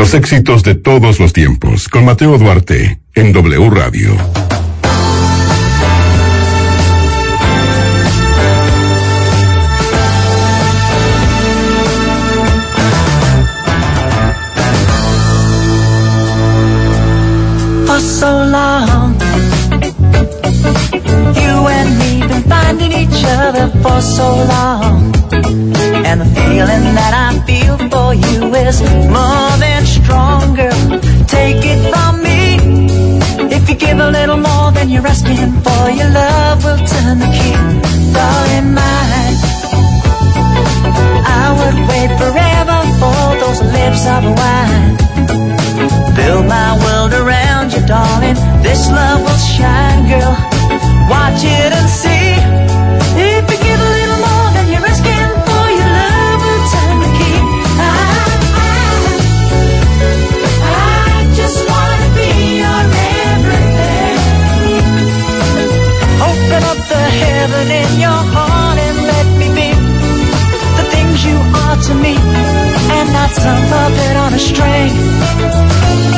Los éxitos de todos los tiempos con Mateo Duarte en W Radio. For so long, you and me been finding each other for so long. And the feeling that I feel for you is more than stronger. Take it from me. If you give a little more than you're asking for, your love will turn the key. Darling, mine. I would wait forever for those lips of wine. Build my world around you, darling. This love will shine, girl. Watch it and see. Puppet on a string.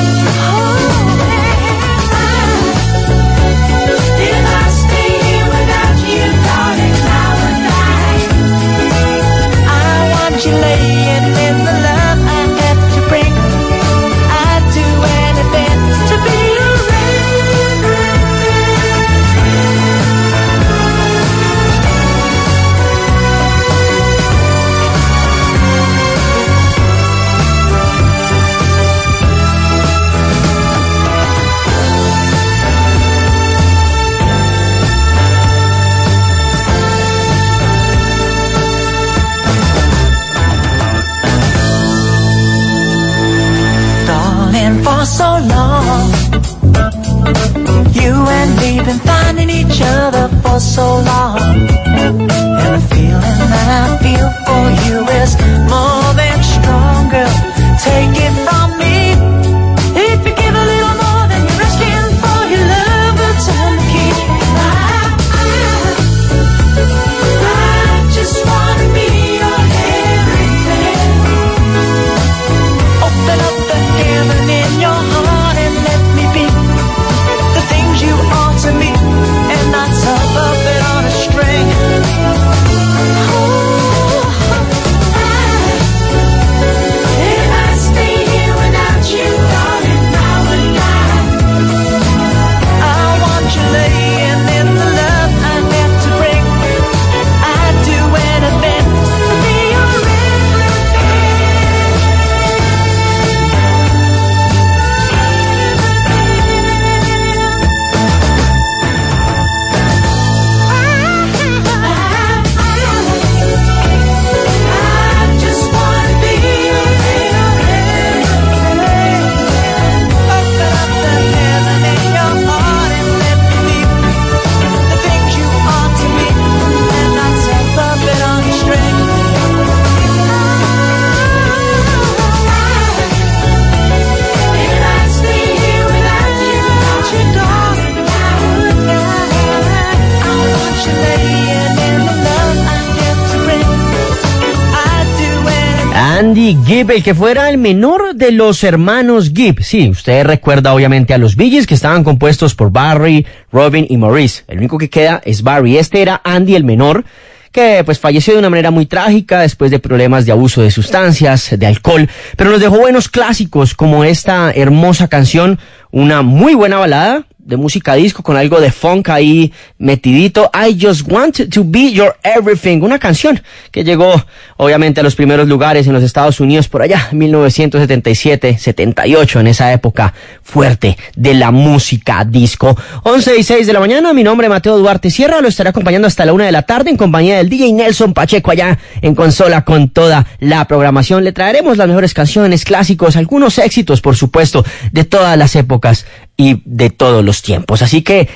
Andy Gibb, el que fuera el menor de los hermanos Gibb. Sí, usted recuerda obviamente a los Billys que estaban compuestos por Barry, Robin y Maurice. El único que queda es Barry. Este era Andy el menor que pues falleció de una manera muy trágica después de problemas de abuso de sustancias, de alcohol, pero nos dejó buenos clásicos como esta hermosa canción, una muy buena balada de música disco con algo de funk ahí metidito. I Just Want to Be Your Everything, una canción que llegó obviamente a los primeros lugares en los Estados Unidos por allá, 1977, 78, en esa época fuerte de la música disco. 11 y 6 de la mañana, mi nombre es Mateo Duarte Sierra, lo estaré acompañando hasta la una de la tarde en compañía del DJ Nelson Pacheco allá en consola con toda la programación. Le traeremos las mejores canciones, clásicos, algunos éxitos, por supuesto, de todas las épocas y de todos los tiempos. Así que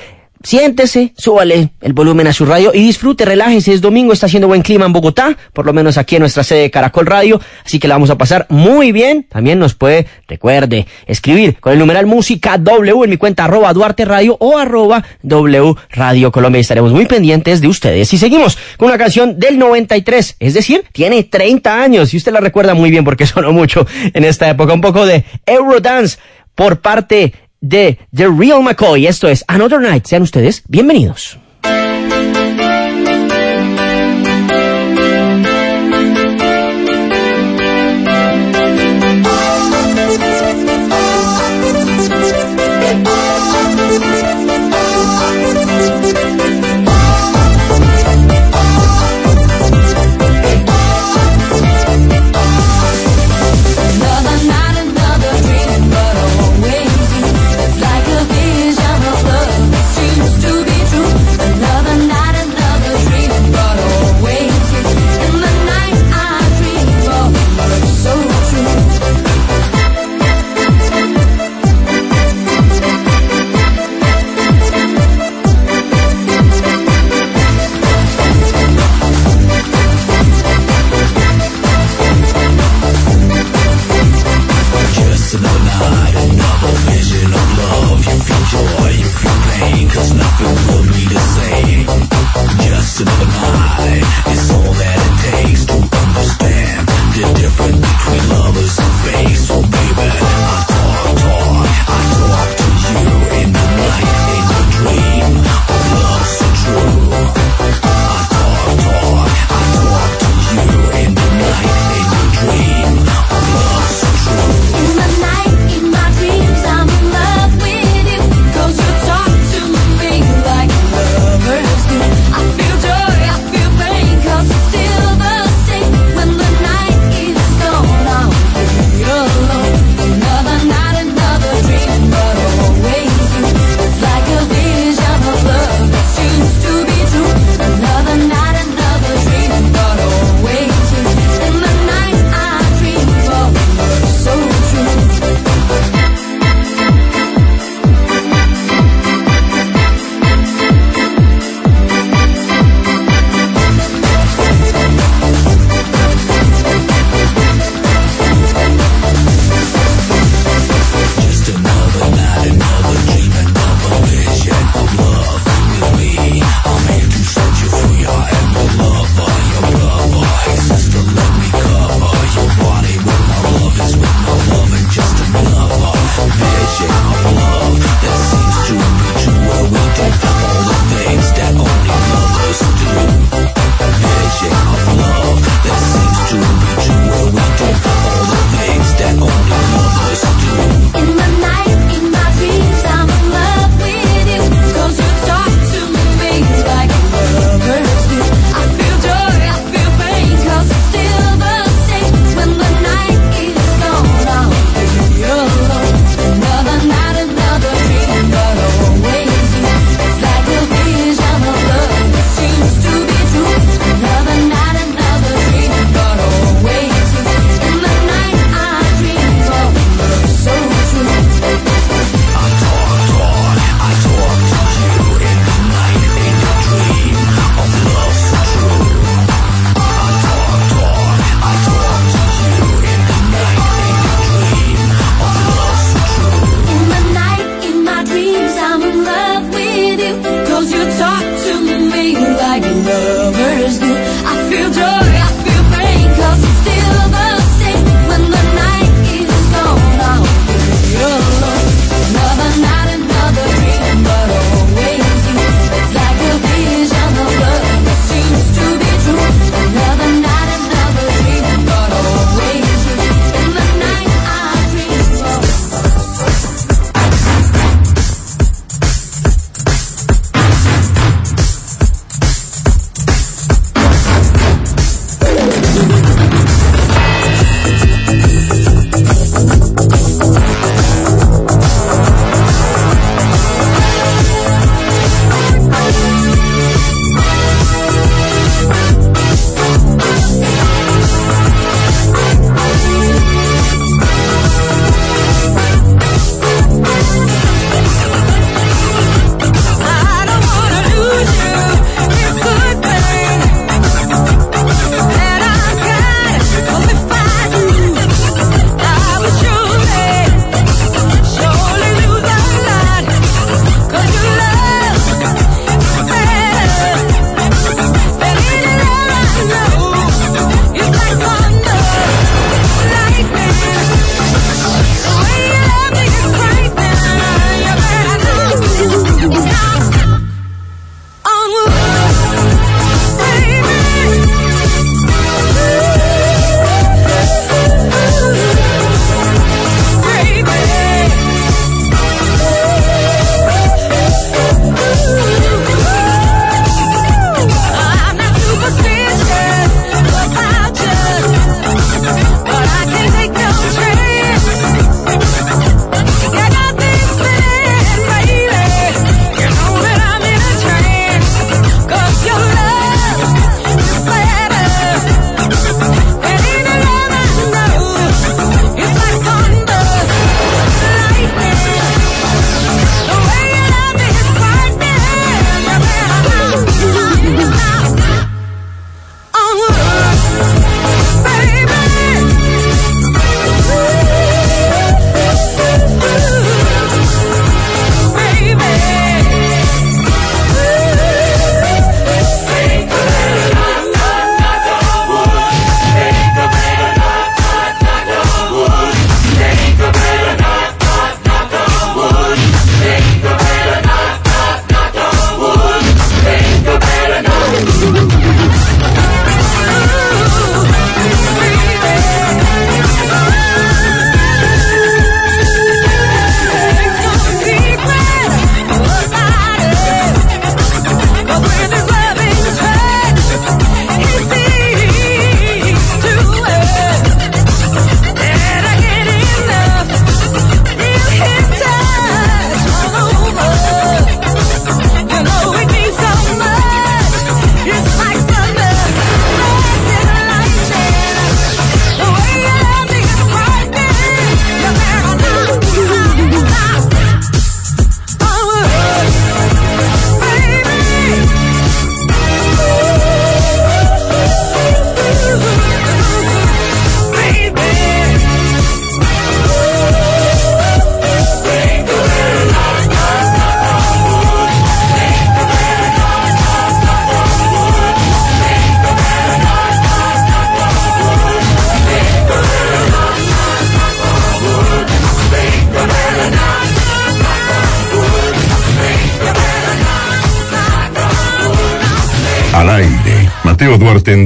siéntese, súbale el volumen a su radio y disfrute, relájese. Es domingo, está haciendo buen clima en Bogotá, por lo menos aquí en nuestra sede de Caracol Radio, así que la vamos a pasar muy bien. También nos puede, recuerde, escribir con el numeral música W en mi cuenta arroba Duarte Radio o arroba W Radio Colombia. Estaremos muy pendientes de ustedes. Y seguimos con una canción del 93, es decir, tiene 30 años y usted la recuerda muy bien porque sonó mucho en esta época. Un poco de Eurodance por parte de The Real McCoy. Esto es Another Night. Sean ustedes bienvenidos.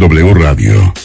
W Radio.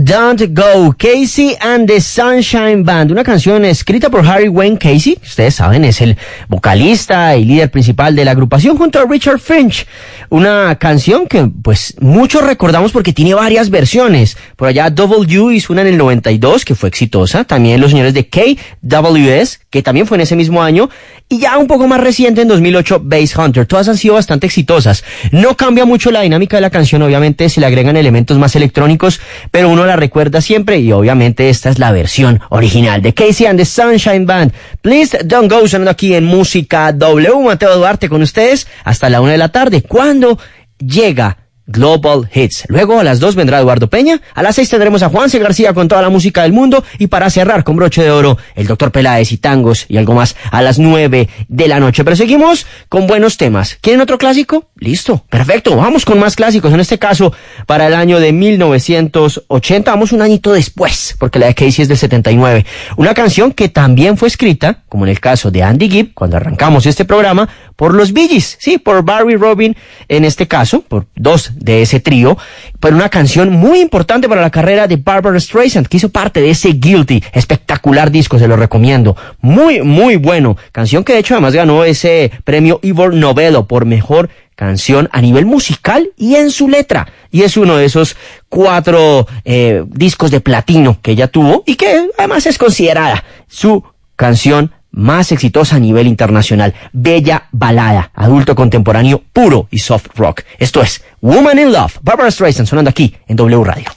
Don't Go, Casey and the Sunshine Band, una canción escrita por Harry Wayne Casey, ustedes saben, es el vocalista y líder principal de la agrupación junto a Richard Finch. Una canción que pues muchos recordamos porque tiene varias versiones. Por allá W hizo una en el 92 que fue exitosa, también los señores de KWS, que también fue en ese mismo año, y ya un poco más reciente en 2008 Bass Hunter. Todas han sido bastante exitosas. No cambia mucho la dinámica de la canción, obviamente se le agregan elementos más electrónicos, pero uno la recuerda siempre y obviamente esta es la versión original de Casey and the Sunshine Band. Please don't go sonando aquí en música W. Mateo Duarte con ustedes hasta la una de la tarde. cuando llega Global Hits. Luego a las 2 vendrá Eduardo Peña, a las 6 tendremos a Juanse García con toda la música del mundo y para cerrar con broche de oro el Dr. Peláez y tangos y algo más a las 9 de la noche. Pero seguimos con buenos temas. ¿Quieren otro clásico? Listo, perfecto. Vamos con más clásicos. En este caso, para el año de 1980, vamos un añito después, porque la de Casey es del 79. Una canción que también fue escrita, como en el caso de Andy Gibb, cuando arrancamos este programa, por los Bee Gees, sí, por Barry Robin, en este caso, por dos de ese trío, pero una canción muy importante para la carrera de Barbara Streisand, que hizo parte de ese Guilty, espectacular disco, se lo recomiendo, muy, muy bueno, canción que de hecho además ganó ese premio Ivor Novello por mejor canción a nivel musical y en su letra. Y es uno de esos cuatro eh, discos de platino que ella tuvo y que además es considerada su canción más exitosa a nivel internacional. Bella balada, adulto contemporáneo puro y soft rock. Esto es Woman in Love, Barbara Streisand sonando aquí en W Radio.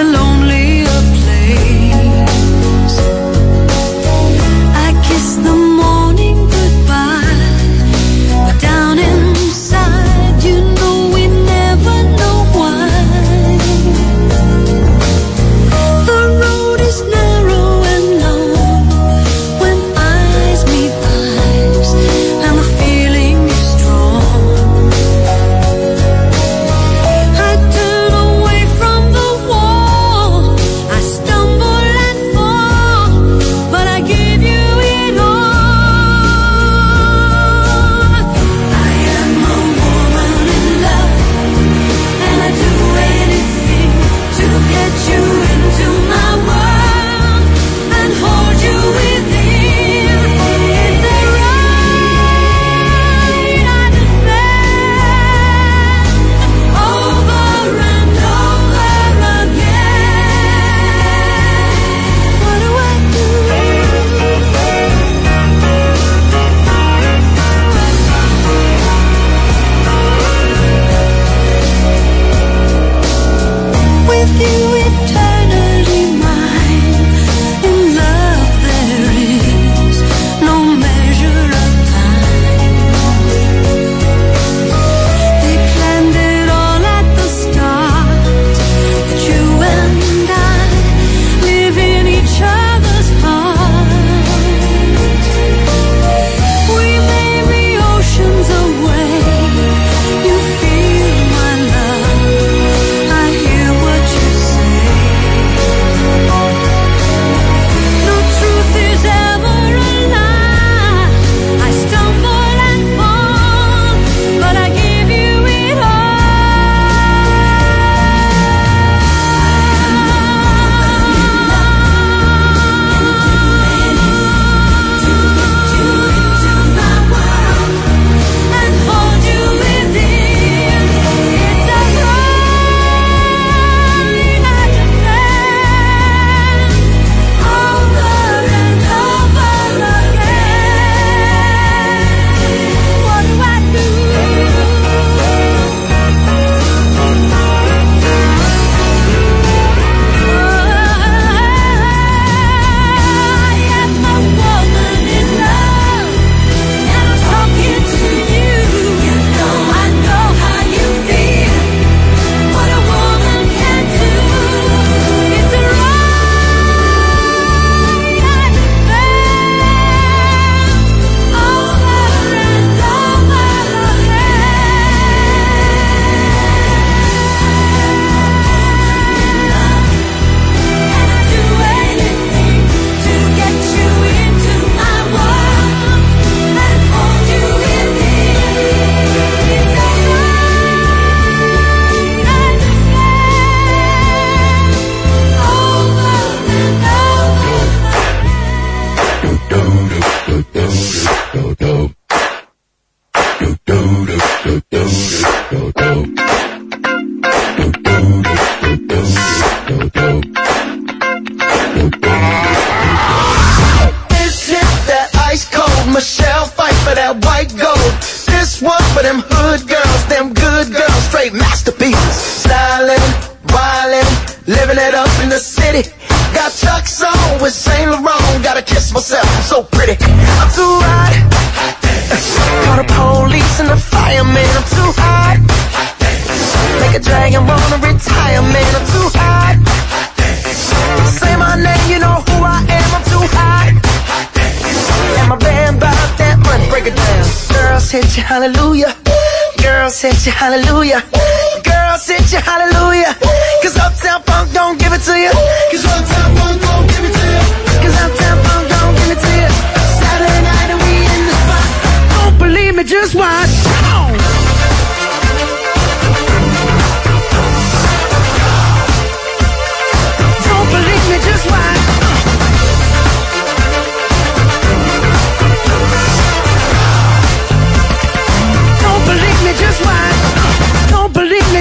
alone. do do do do do do. Hit you, hallelujah. Girls hit you, hallelujah. Girls hit you, hallelujah. Cause Uptown Funk don't give it to you. Cause Uptown Funk don't give it to you. Cause Uptown Funk don't give it to you. Saturday night and we in the spot. Don't believe me, just watch.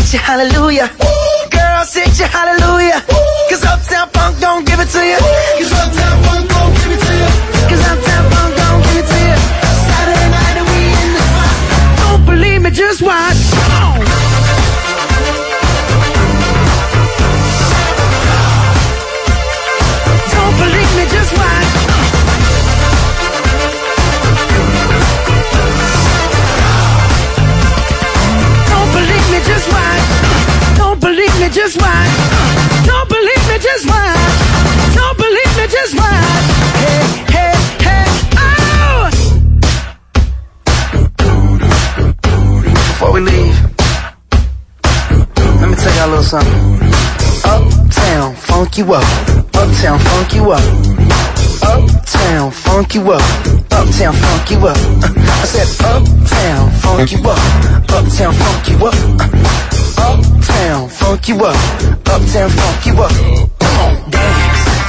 sente hallelujah. Girl, sente hallelujah. Cause uptown oh! Before we leave, let me tell y'all a little something. Uptown, funk you up. Uptown, funk you up. Uptown, funk you up. Uptown, funk you up. I said, Uptown, funk you up. Uptown, funk you up. Uptown, funk you up. Uptown, funk you up.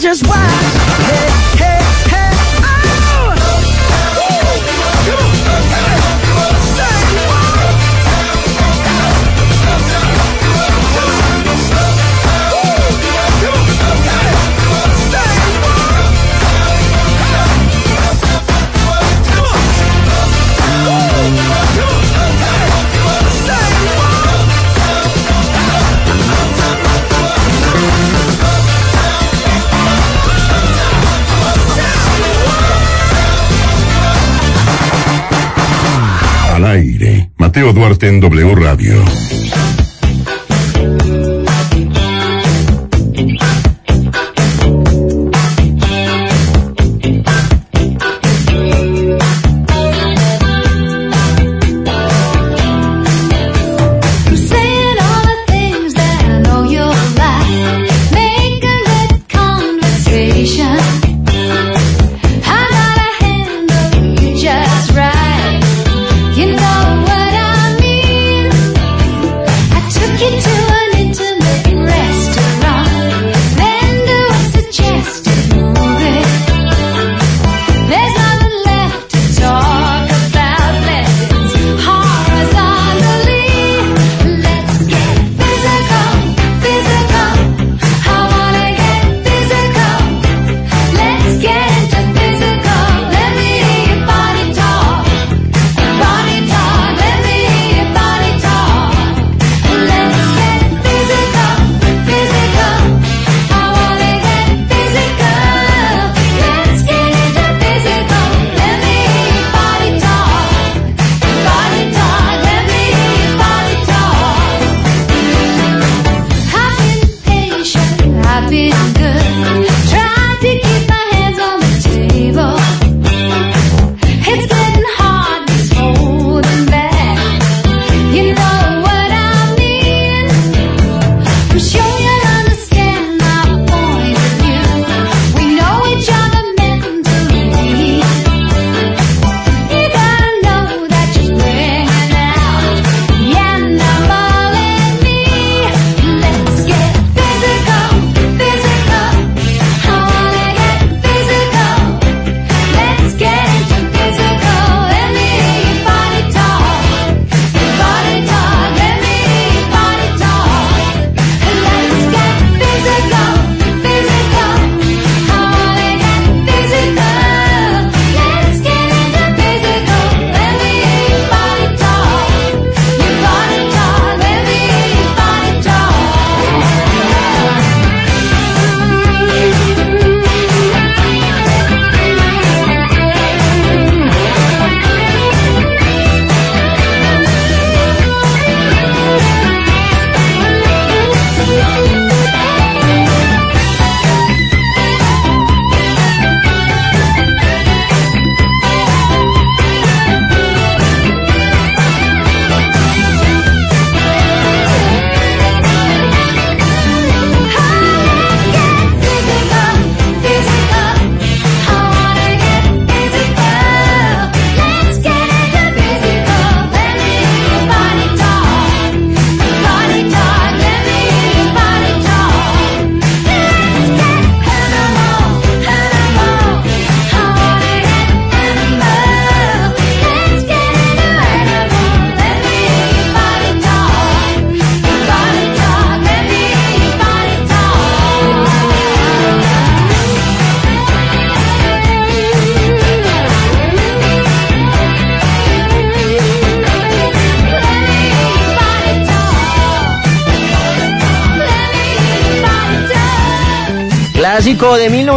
just watch. Mateo Duarte en W Radio.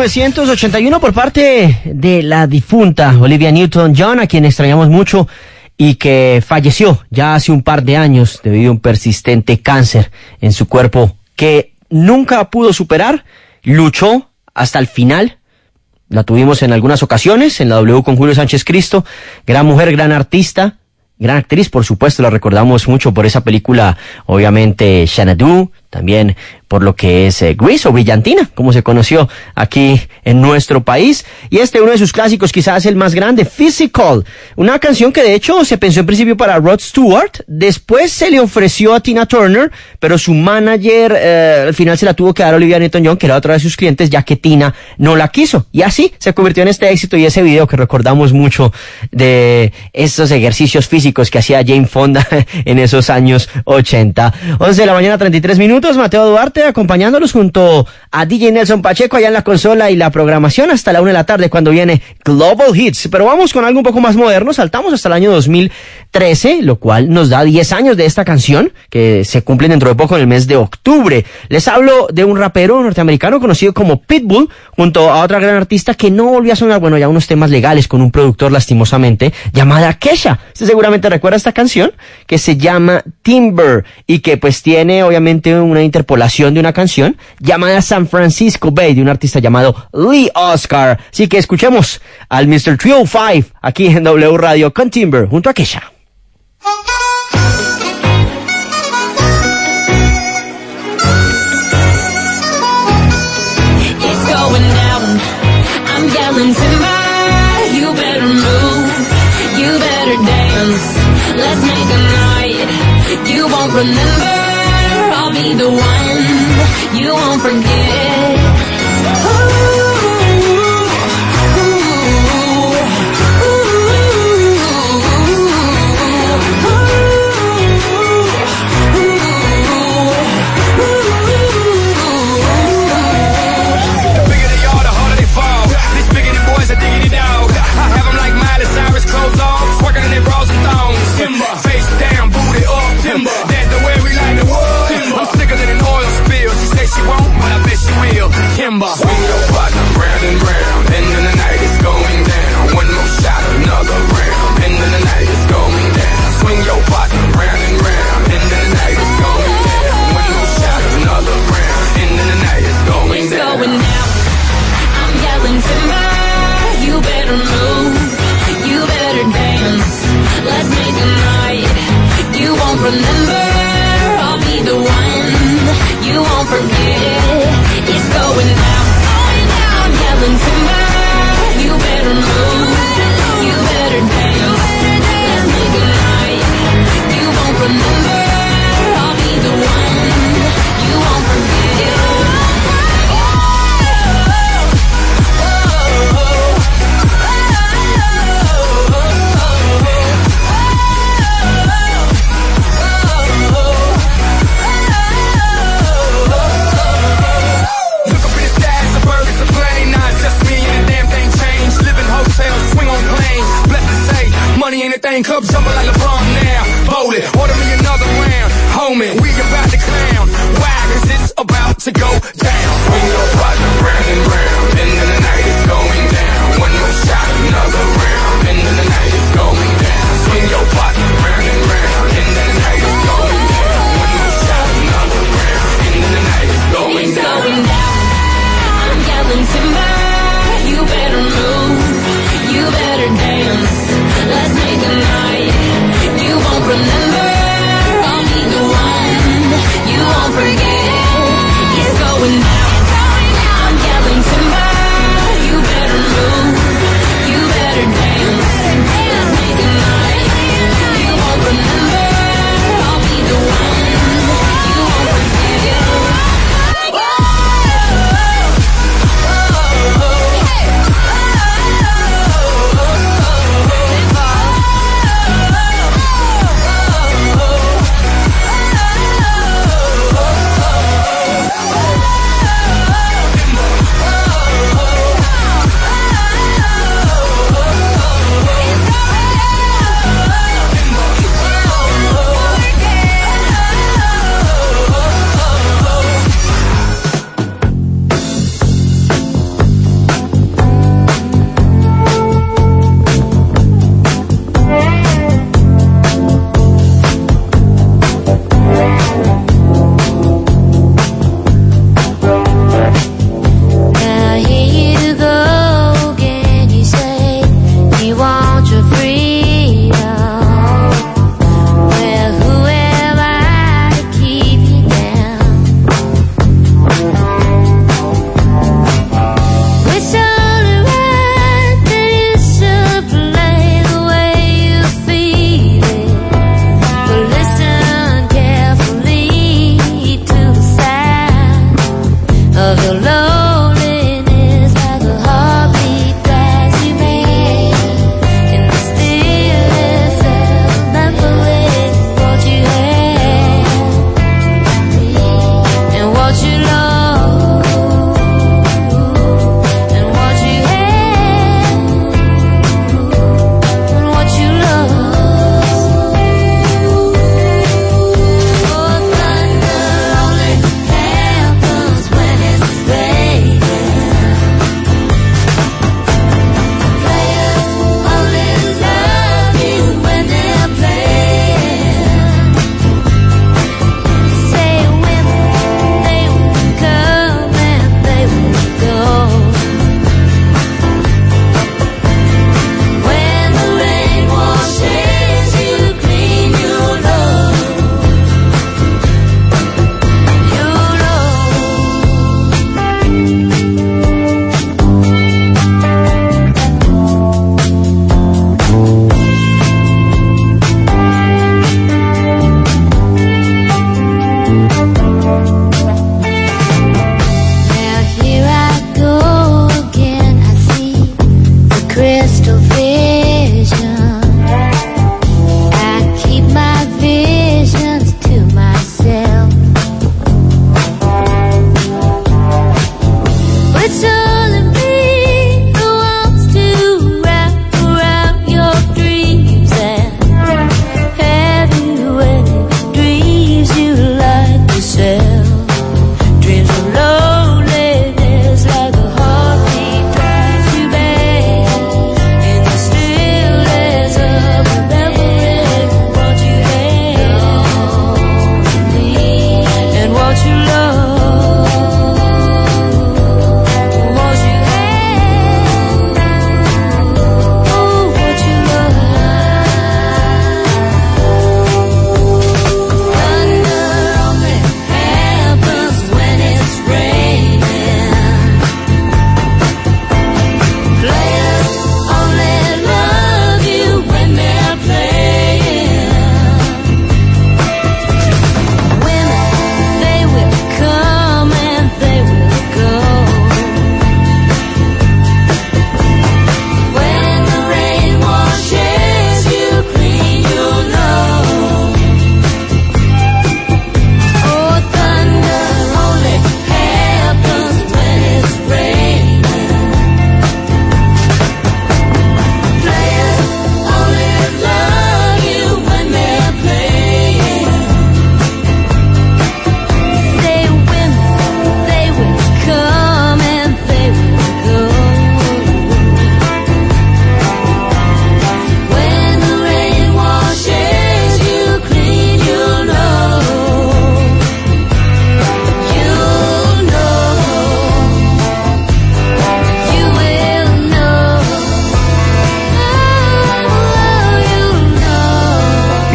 1981 por parte de la difunta Olivia Newton-John, a quien extrañamos mucho y que falleció ya hace un par de años debido a un persistente cáncer en su cuerpo que nunca pudo superar, luchó hasta el final. La tuvimos en algunas ocasiones, en la W con Julio Sánchez Cristo, gran mujer, gran artista, gran actriz, por supuesto, la recordamos mucho por esa película, obviamente, Xanadu, también por lo que es eh, Grease o Brillantina, como se conoció aquí en nuestro país. Y este uno de sus clásicos, quizás el más grande, Physical, una canción que de hecho se pensó en principio para Rod Stewart, después se le ofreció a Tina Turner, pero su manager eh, al final se la tuvo que dar a Olivia Newton-John, que era otra de sus clientes, ya que Tina no la quiso. Y así se convirtió en este éxito y ese video que recordamos mucho de esos ejercicios físicos que hacía Jane Fonda en esos años 80. 11 de la mañana, 33 minutos, Mateo Duarte acompañándolos junto a DJ Nelson Pacheco allá en la consola y la programación hasta la una de la tarde cuando viene Global Hits. Pero vamos con algo un poco más moderno, saltamos hasta el año 2013, lo cual nos da 10 años de esta canción que se cumplen dentro de poco en el mes de octubre. Les hablo de un rapero norteamericano conocido como Pitbull junto a otra gran artista que no volvió a sonar, bueno, ya unos temas legales con un productor lastimosamente llamada Kesha. Usted seguramente recuerda esta canción que se llama Timber y que pues tiene obviamente una interpolación de una canción llamada San Francisco Bay de un artista llamado Lee Oscar. Así que escuchemos al Mr. 305 aquí en W Radio con Timber junto a Kesha. Remember. Be the one. You won't forget.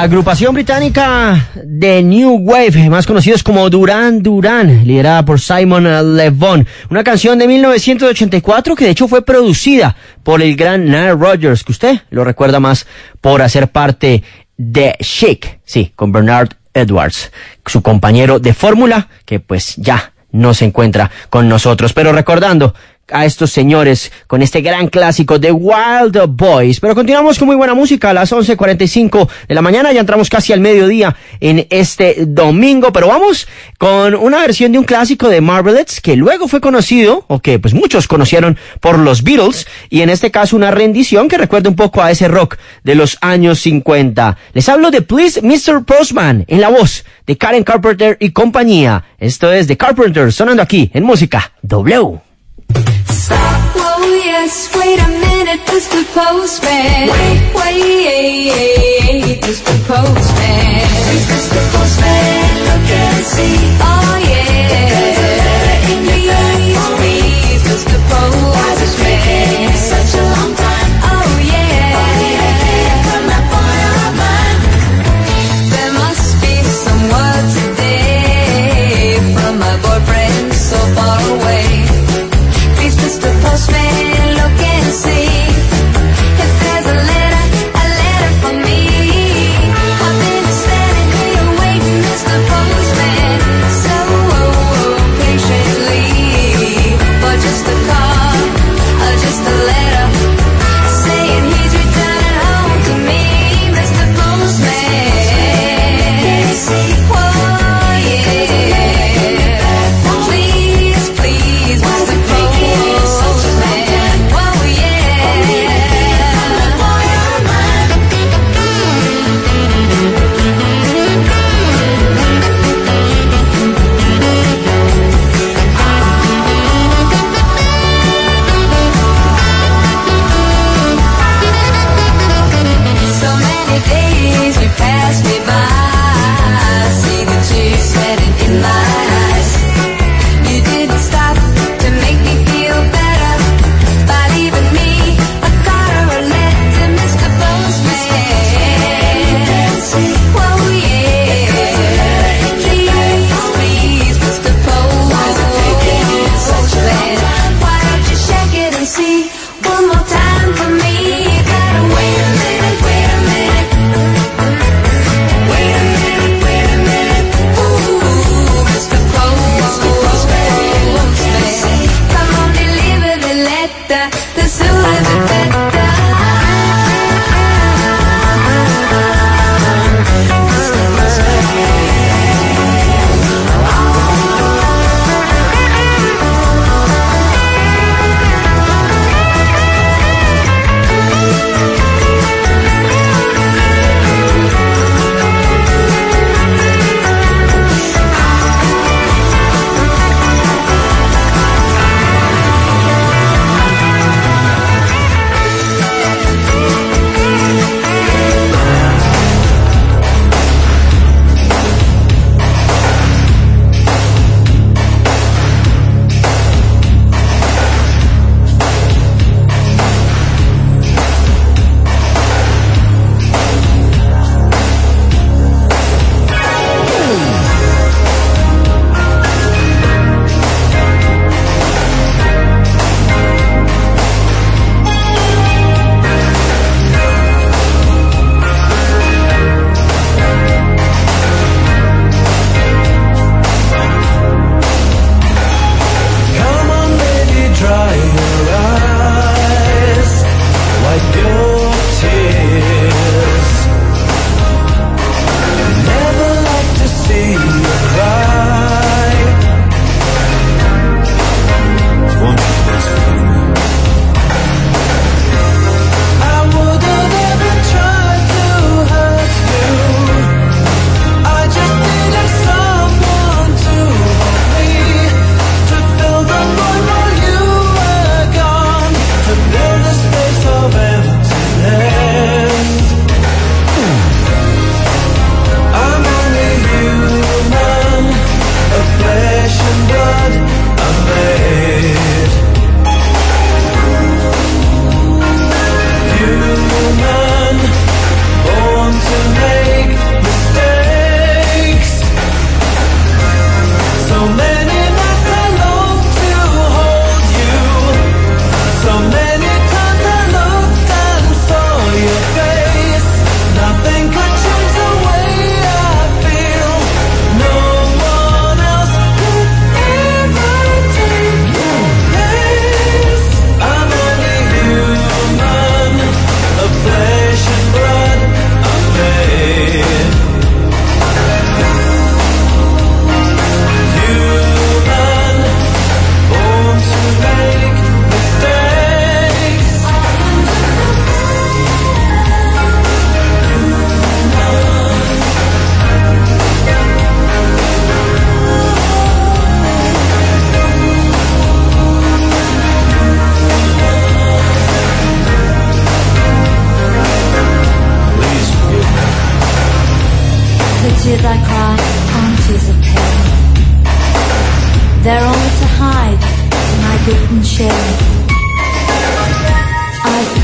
La agrupación británica de New Wave, más conocidos como Duran Duran, liderada por Simon Le Bon, una canción de 1984 que de hecho fue producida por el gran Nile Rogers, que usted lo recuerda más por hacer parte de Chic, sí, con Bernard Edwards, su compañero de fórmula, que pues ya no se encuentra con nosotros. Pero recordando a estos señores con este gran clásico de Wild Boys. Pero continuamos con muy buena música a las 11.45 de la mañana. Ya entramos casi al mediodía en este domingo. Pero vamos con una versión de un clásico de Marvelettes que luego fue conocido, o que pues muchos conocieron por los Beatles. Y en este caso una rendición que recuerda un poco a ese rock de los años 50. Les hablo de Please Mr. Postman en la voz de Karen Carpenter y compañía. Esto es The Carpenter sonando aquí en música W. Stop, wait a minute, Mr. Postman. Wait, wait, Mr. Postman. Please, Mr. Postman, look and see. Oh, yeah. There's a letter in the me. Is Please, Mr. Postman.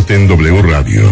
Duarte en W Radio.